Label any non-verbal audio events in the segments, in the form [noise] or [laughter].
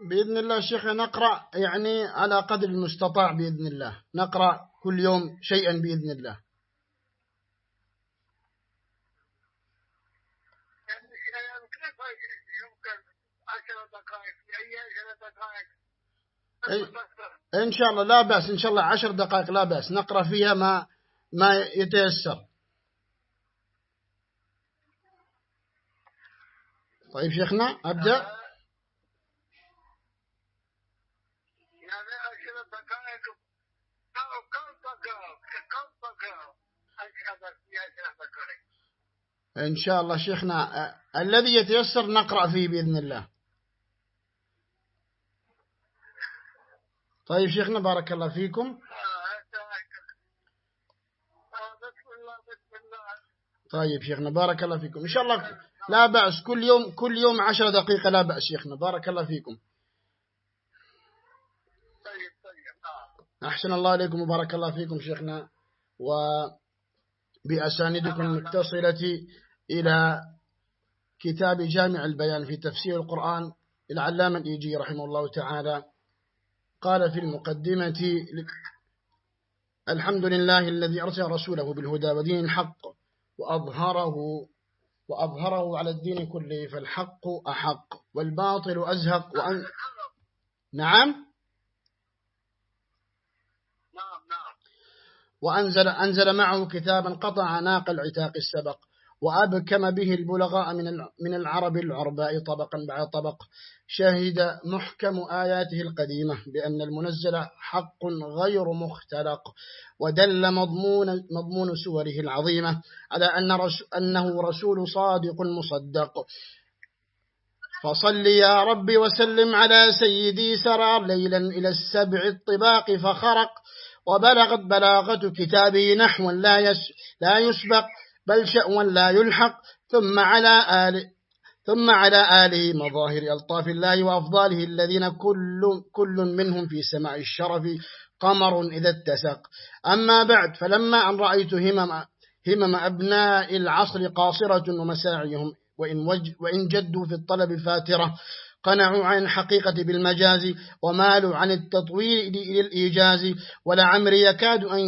بإذن الله شيخ نقرأ يعني على قدر المستطاع بإذن الله. نقرأ كل يوم شيئا بإذن الله. إن شاء الله لا بأس إن شاء الله عشر دقائق لا بأس. نقرأ فيها ما ما يتيسر طيب شيخنا أبدأ يعني عشر دقائق أو كم دقائق كم دقائق عشر في عشر دقائق إن شاء الله شيخنا أ- الذي يتيسر نقرأ فيه بإذن الله. طيب شيخنا بارك الله فيكم. آه، آه، طيب شيخنا بارك الله فيكم. إن شاء الله لا بأس. كل يوم كل يوم عشر دقيقة لا بأس شيخنا. بارك الله فيكم. أحسن الله إليكم وبارك الله فيكم شيخنا. وبأساندكم المتصلة إلى كتاب جامع البيان في تفسير القرآن. العلامة الإيجي رحمه الله تعالى. قال في المقدمة الحمد لله الذي أرسل رسوله بالهدى ودين الحق وأظهره وأظهره على الدين كله فالحق أحق والباطل أزهق وأن نعم؟ نعم نعم. وأنزل أنزل معه كتابا قطع ناق العتاق السبق. وأبكم به البلغاء من الع- من العرب العرباء طبقا بعد طبق. شهد محكم آياته القديمة بأن المنزل حق غير مختلق ودل مضمون مضمون سوره العظيمة على أن رس أنه رسول صادق مصدق. فصل يا رب وسلم على سيدي سرى ليلا إلى السبع الطباق فخرق وبلغت بلاغة كتابه نحوا لا, يس لا يسبق. بل شأوا لا يلحق. ثم على آل ثم على آله مظاهر ألطاف الله وأفضاله الذين كل, كل منهم في سماع الشرف قمر إذا اتسق. أما بعد فلما أن رأيت همم, همم أبناء العصر قاصرة ومساعيهم وإن, وج وإن جدوا في الطلب فاترة قنعوا عن الحقيقة بالمجاز ومالوا عن التطويل إلى الإيجاز ولعمري يكاد أن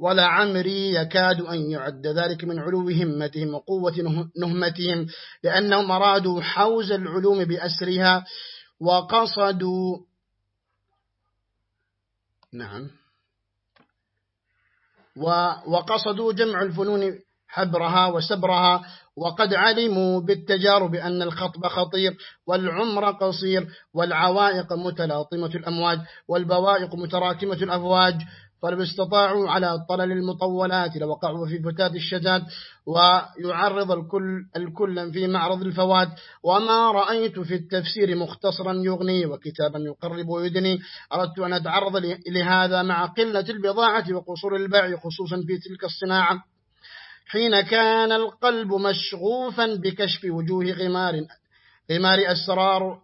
ولعمري يكاد أن يعد ذلك من علو همتهم وقوة نه- نهمتهم لأنهم أرادوا حوز العلوم بأسرها وقصدوا نعم. وقصدوا جمع الفنون حبرها وسبرها وقد علموا بالتجارب أن الخطب خطير والعمر قصير والعوائق متلاطمة الأمواج والبوائق متراكمة الأفواج فلو استطاعوا على طلل المطولات لوقعوا في فتات الشتات ويعرض الكل الكل في معرض الفوات. وما رأيت في التفسير مختصرا يغني وكتابا يقرب ويدني. أردت أن أتعرض لهذا مع قلة البضاعة وقصور البيع خصوصا في تلك الصناعة. حين كان القلب مشغوفا بكشف وجوه غمار غمار أسرار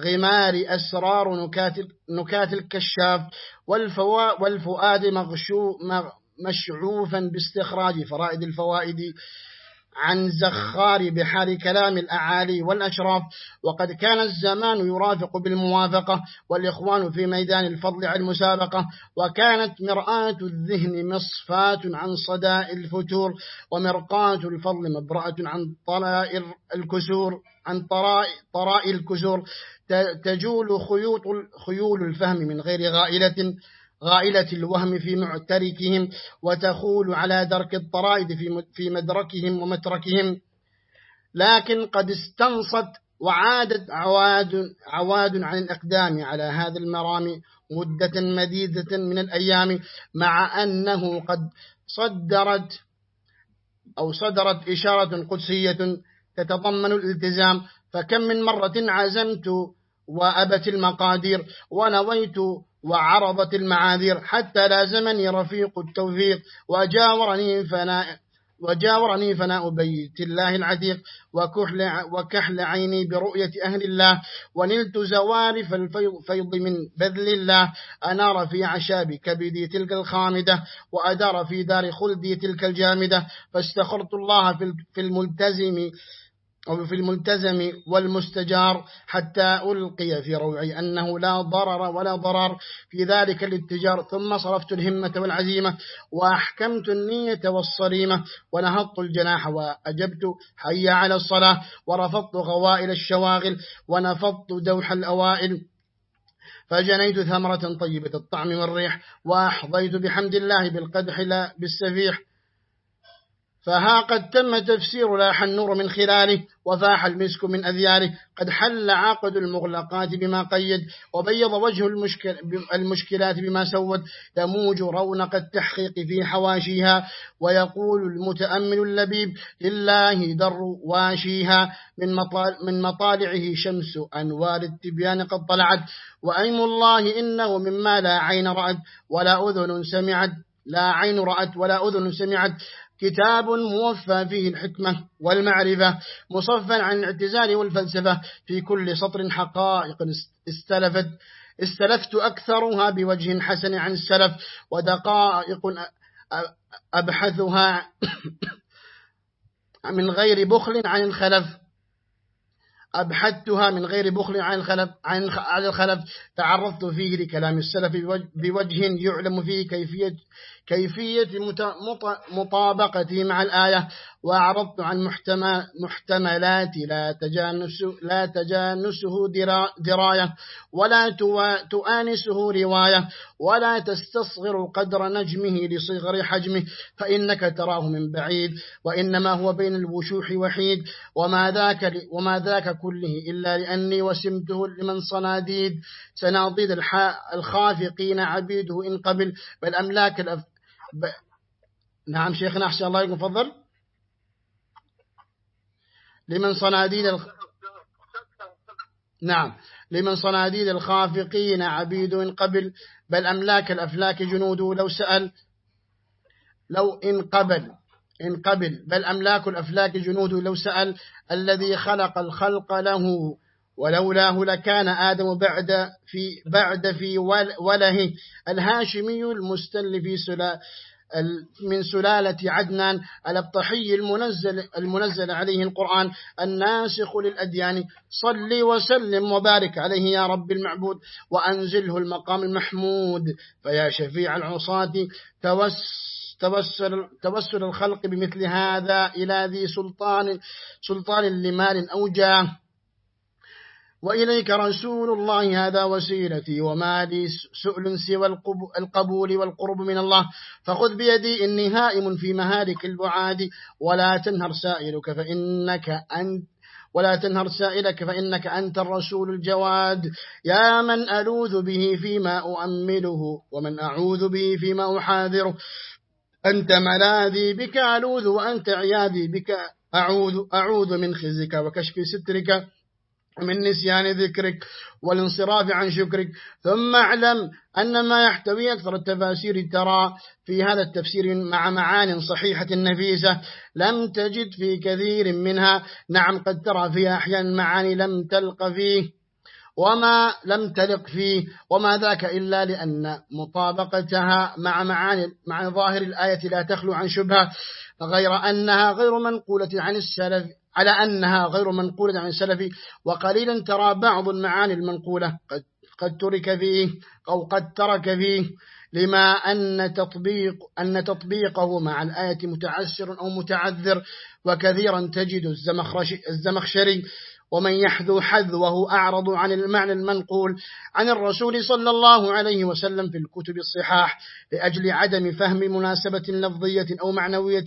غمار أسرار نكات, نكات الكشاف. والفؤاد مشعوفا باستخراج فرائد الفوائد عن زخار بحار كلام الأعالي والأشراف. وقد كان الزمان يرافق بالموافقة والإخوان في ميدان الفضل عن المسابقة. وكانت مرآة الذهن مصفاة عن صداء الفتور ومرقاة الفضل مبرأة عن طلائر الكسور عن طرائق طرائق الكسور. تجول خيوط خيول الفهم من غير غائلة. غائلة الوهم في معتركهم وتخول على درك الطرائد في مد- في مدركهم ومتركهم. لكن قد استنصت وعادت عواد عواد عن الإقدام على هذا المرام مدة مديدة من الأيام مع أنه قد صدرت أو صدرت إشارة قدسية تتضمن الالتزام. فكم من مرة عزمت وأبت المقادير ونويت وعرضت المعاذير حتى لازمني رفيق التوفيق وجاورني فناء وجاورني فناء بيت الله العتيق وكحل, وكحل عيني برؤية أهل الله ونلت زوارف الفيض من بذل الله أنار في عشاب كبدي تلك الخامدة وأدار في دار خلدي تلك الجامدة فاستخرت الله في الملتزم أو في الملتزم والمستجار حتى ألقي في روعي أنه لا ضرر ولا ضرر في ذلك الاتجار. ثم صرفت الهمة والعزيمة وأحكمت النية والصريمة ونهضت الجناح وأجبت حي على الصلاة ورفضت غوائل الشواغل ونفضت دوح الأوائل. فجنيت ثمرة طيبة الطعم والريح وأحظيت بحمد الله بالقدح لا بالسفيح فها قد تم تفسير لاح النور من خلاله وفاح المسك من أذياله قد حل عقد المغلقات بما قيد وبيض وجه المشكل المشكلات بما سود. تموج رونق التحقيق في حواشيها ويقول المتأمل اللبيب لله در واشيها. من, مطال من مطالعه شمس أنوار التبيان قد طلعت وأيم الله إنه مما لا عين رأت ولا أذن سمعت لا عين رأت ولا أذن سمعت. كتاب موفى فيه الحكمة والمعرفة مصفا عن الاعتزال والفلسفة في كل سطر حقائق استلفت استلفت أكثرها بوجه حسن عن السلف ودقائق أبحثها [coughs] من غير بخل عن الخلف. أبحثتها من غير بخل عن الخلف, عن الخلف. تعرضت فيه لكلام السلف بوجه يعلم فيه كيفية كيفية مطابقتي مع الآية. وأعرضت عن محتملات لا تجانس لا تجانسه دراية ولا تؤانسه رواية ولا تستصغر قدر نجمه لصغر حجمه فإنك تراه من بعيد وإنما هو بين الوشوح وحيد وما ذاك, وما ذاك كله إلا لأني وسمته لمن صناديد سناضيد الخافقين عبيده إن قبل بل أملاك الأف... ب... نعم شيخنا أحسن الله يكون فضل لمن صناديد الخ... نعم. لمن صناديد الخافقين عبيد قبل بل أملاك الأفلاك جنوده. لو سأل لو إن قبل إن قبل بل أملاك الأفلاك جنوده. لو سأل الذي خلق الخلق له ولولاه لكان آدم بعد في بعد في وله. الهاشمي المستل في سلا من سلالة عدنان الأبطحي المنزل, المنزل عليه القرآن الناسخ للأديان. صل وسلم وبارك عليه يا رب المعبود وأنزله المقام المحمود. فيا شفيع العصاة توسل, توسل الخلق بمثل هذا إلى ذي سلطان سلطان لمال أو جاه وإليك رسول الله هذا وسيلتي وما لي سؤل سوى القبول والقرب من الله. فخذ بيدي إني هائم في مهالك البعاد. ولا تنهر سائلك فإنك أنت ولا تنهر سائلك فإنك أنت الرسول الجواد. يا من ألوذ به فيما أؤمله ومن أعوذ به فيما أحاذره. أنت ملاذي بك ألوذ وأنت عياذي بك أعوذ, أعوذ من خزك وكشف سترك. من نسيان ذكرك والانصراف عن شكرك. ثم اعلم أن ما يحتوي أكثر التفاسير ترى في هذا التفسير مع معان صحيحة نفيسة لم تجد في كثير منها. نعم قد ترى فيها أحيانا معاني لم تلق فيه وما لم تلق فيه وما ذاك إلا لأن مطابقتها مع معاني مع ظاهر الآية لا تخلو عن شبهة غير أنها غير منقولة عن السلف على أنها غير منقولة عن السلف وقليلا ترى بعض المعاني المنقولة. قد, قد ترك فيه أو قد ترك فيه لما أن, تطبيق أن تطبيقه مع الآية متعسر أو متعذر وكثيرا تجد الزمخشري ومن يحذو حذوه أعرض عن المعنى المنقول عن الرسول صلى الله عليه وسلم في الكتب الصحاح لأجل عدم فهم مناسبة لفظية أو معنوية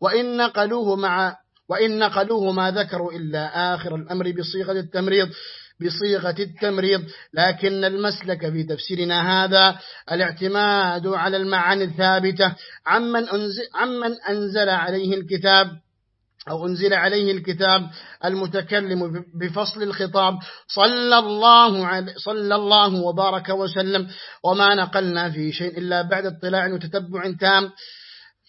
وإن نقلوه مع وإن نقلوه ما ذكروا إلا آخر الأمر بصيغة التمريض بصيغة التمريض. لكن المسلك في تفسيرنا هذا الاعتماد على المعاني الثابتة. عمن أنزل, عمن أنزل عليه الكتاب أو أنزل عليه الكتاب المتكلم بفصل الخطاب صلى الله, عليه صلى الله وبارك وسلم. وما نقلنا في شيء إلا بعد اطلاع وتتبع تام.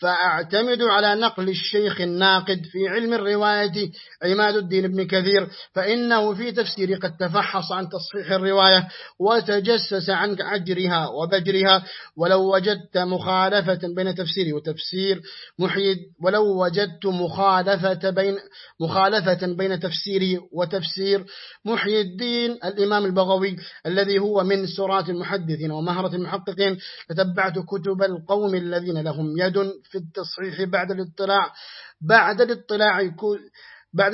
فأعتمد على نقل الشيخ الناقد في علم الرواية عماد الدين بن كثير فإنه في تفسير قد تفحص عن تصحيح الرواية وتجسس عن عجرها وبجرها ولو وجدت مخالفة بين تفسير وتفسير محيد ولو وجدت مخالفة بين مخالفة بين تفسيري وتفسير محيي الدين الإمام البغوي الذي هو من سرات المحدثين ومهرة المحققين تتبعت كتب القوم الذين لهم يد في التصحيح بعد الاطلاع. بعد الاطلاع بعد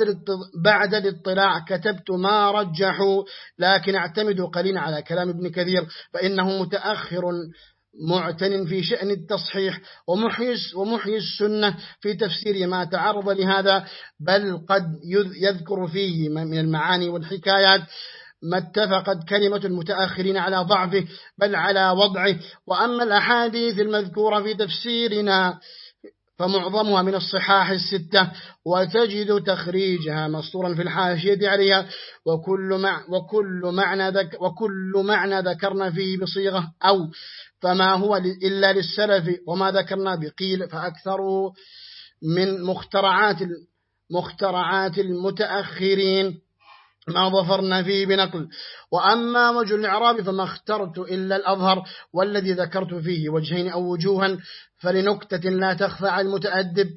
بعد الاطلاع كتبت ما رجحوا لكن اعتمد قليلا على كلام ابن كثير فإنه متأخر معتن في شأن التصحيح ومحيي ومحيي السنة في تفسير ما تعرض لهذا بل قد يذكر فيه من المعاني والحكايات. ما اتفقت كلمة المتأخرين على ضعفه بل على وضعه. وأما الأحاديث المذكورة في تفسيرنا فمعظمها من الصحاح الستة وتجد تخريجها مسطورا في الحاشية عليها. وكل, مع وكل, معنى ذك وكل معنى ذكرنا فيه بصيغة أو فما هو إلا للسلف. وما ذكرنا بقيل فأكثره من مخترعات مخترعات المتأخرين. ما ظفرنا فيه بنقل. وأما وجه الإعراب فما اخترت إلا الأظهر والذي ذكرت فيه وجهين أو وجوها فلنكتة لا تخفى على المتأدب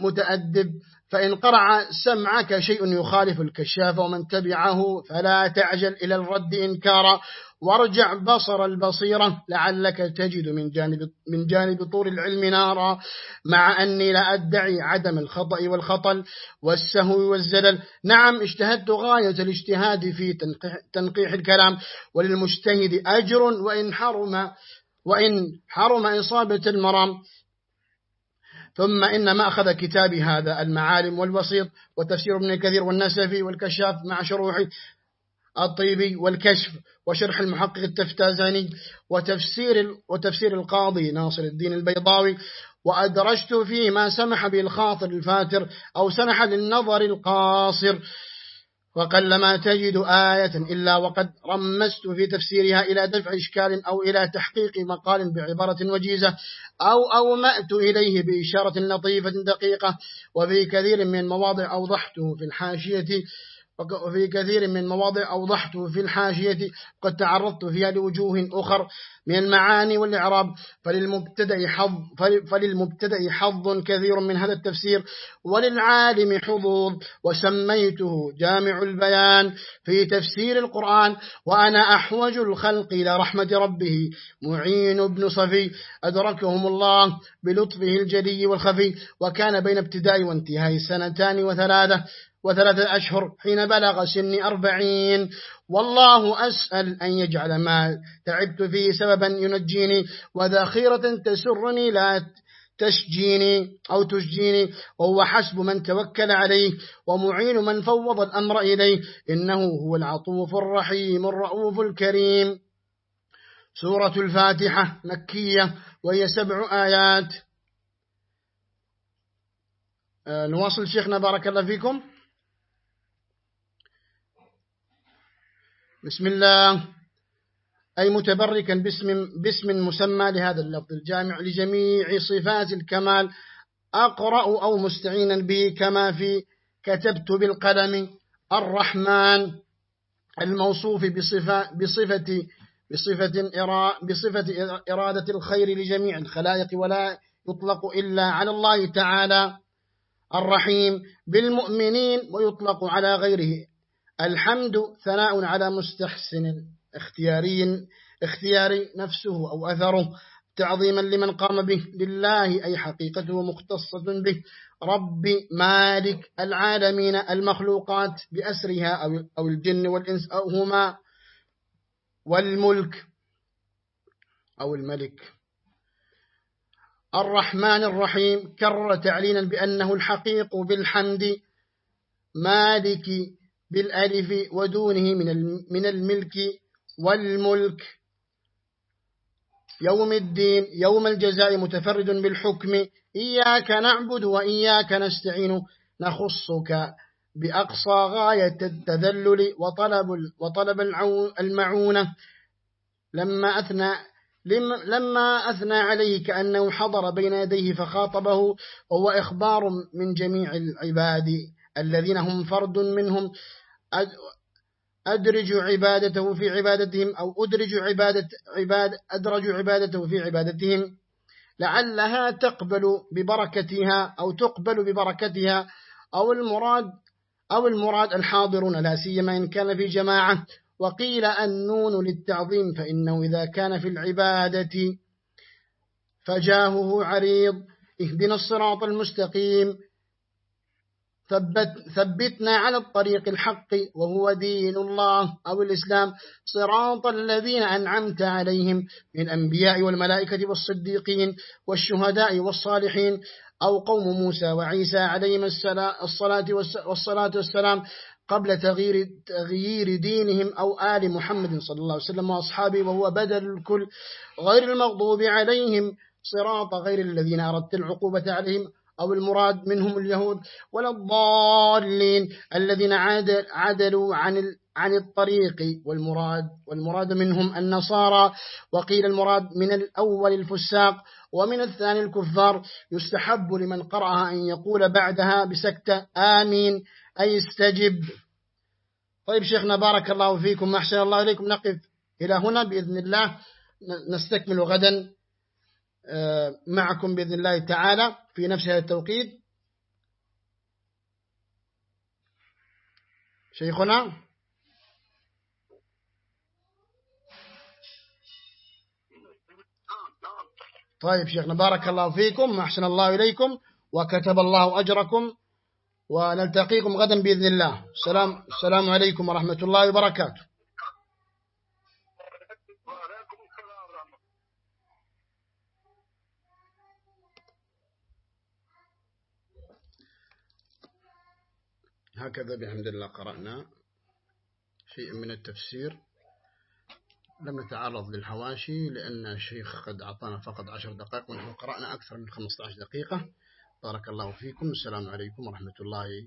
متأدب فإن قرع سمعك شيء يخالف الكشاف ومن تبعه فلا تعجل إلى الرد إنكارا. وارجع بصر البصيرة لعلك تجد من جانب, من جانب طور العلم نارا. مع أني لا أدعي عدم الخطأ والخطل والسهو والزلل. نعم اجتهدت غاية الاجتهاد في تنقيح الكلام. وللمجتهد أجر وإن حرم وإن حرم إصابة المرام. ثم إن ما أخذ كتابي هذا المعالم والبسيط وتفسير ابن كثير والنسفي والكشاف مع شروح الطيبي والكشف وشرح المحقق التفتازاني وتفسير, وتفسير القاضي ناصر الدين البيضاوي. وأدرجت فيه ما سمح به الخاطر الفاتر أو سمح للنظر القاصر. وقلما تجد آية إلا وقد رمست في تفسيرها إلى دفع إشكال أو إلى تحقيق مقال بعبارة وجيزة أو أومأت إليه بإشارة لطيفة دقيقة وفي كثير من مواضع أوضحته في الحاشية وفي كثير من مواضع أوضحته في الحاشية قد تعرضت فيها لوجوه أخر من المعاني والإعراب. فللمبتدأ حظ, فللمبتدأ حظ كثير من هذا التفسير. وللعالم حظوظ وسميته جامع البيان في تفسير القرآن. وأنا أحوج الخلق إلى رحمة ربه. معين بن صفي أدركهم الله بلطفه الجلي والخفي. وكان بين ابتداء وانتهاء سنتان وثلاثة. وثلاثة أشهر حين بلغ سني أربعين. والله أسأل أن يجعل ما تعبت فيه سببا ينجيني وذخيرة تسرني لا تشجيني أو تشجيني. وهو حسب من توكل عليه ومعين من فوض الأمر إليه. إنه هو العطوف الرحيم الرؤوف الكريم. سورة الفاتحة مكية وهي سبع آيات. آه، نواصل شيخنا بارك الله فيكم. بسم الله. أي متبركا باسم, باسم مسمى لهذا اللفظ الجامع لجميع صفات الكمال. أقرأ أو مستعينا به كما في كتبت بالقلم الرحمن الموصوف بصفة, بصفة, بصفة, بصفة إرادة الخير لجميع الخلائق ولا يطلق إلا على الله تعالى الرحيم. بالمؤمنين ويطلق على غيره. الحمد ثناء على مستحسن اختياري اختياري نفسه أو أثره تعظيما لمن قام به لله أي حقيقته مختصة به. رب مالك العالمين المخلوقات بأسرها أو الجن والإنس أو هما والملك أو الملك. الرحمن الرحيم كرر تعلينا بأنه الحقيق بالحمد. مالك بالألف ودونه من الملك والملك. يوم الدين يوم الجزاء متفرد بالحكم. إياك نعبد وإياك نستعين. نخصك بأقصى غاية التذلل وطلب, وطلب المعونة. لما أثنى لما أثنى عليه كأنه حضر بين يديه فخاطبه وهو إخبار من جميع العباد الذين هم فرد منهم. أدرج عبادته في عبادتهم أو أدرج عبادة عباد أدرج عبادته في عبادتهم. لعلها تقبل ببركتها أو تقبل ببركتها أو المراد أو المراد الحاضرون لا سيما إن كان في جماعة. وقيل النون للتعظيم فإنه إذا كان في العبادة فجاهه عريض. اهدنا الصراط المستقيم. ثبت ثبتنا على الطريق الحق وهو دين الله أو الإسلام صراط الذين أنعمت عليهم من الأنبياء والملائكة والصديقين والشهداء والصالحين أو قوم موسى وعيسى عليهم الصلاة والصلاة والسلام قبل تغيير, تغيير دينهم أو آل محمد صلى الله عليه وسلم وأصحابه وهو بدل الكل غير المغضوب عليهم صراط غير الذين أردت العقوبة عليهم أو المراد منهم اليهود ولا الضالين الذين عدلوا عن عن الطريق. والمراد والمراد منهم النصارى. وقيل المراد من الأول الفساق ومن الثاني الكفار. يستحب لمن قرأها أن يقول بعدها بسكتة آمين أي استجب. طيب شيخنا بارك الله فيكم أحسن الله إليكم. نقف إلى هنا بإذن الله. نستكمل غدا. معكم بإذن الله تعالى في نفس هذا التوقيت. شيخنا. طيب شيخنا بارك الله فيكم أحسن الله إليكم وكتب الله أجركم ونلتقيكم غدا بإذن الله. السلام, السلام عليكم ورحمة الله وبركاته. هكذا بحمد الله قرأنا شيء من التفسير. لم نتعرض للحواشي لأن الشيخ قد أعطانا فقط عشر دقائق ونحن قرأنا أكثر من 15 دقيقة. بارك الله فيكم. السلام عليكم ورحمة الله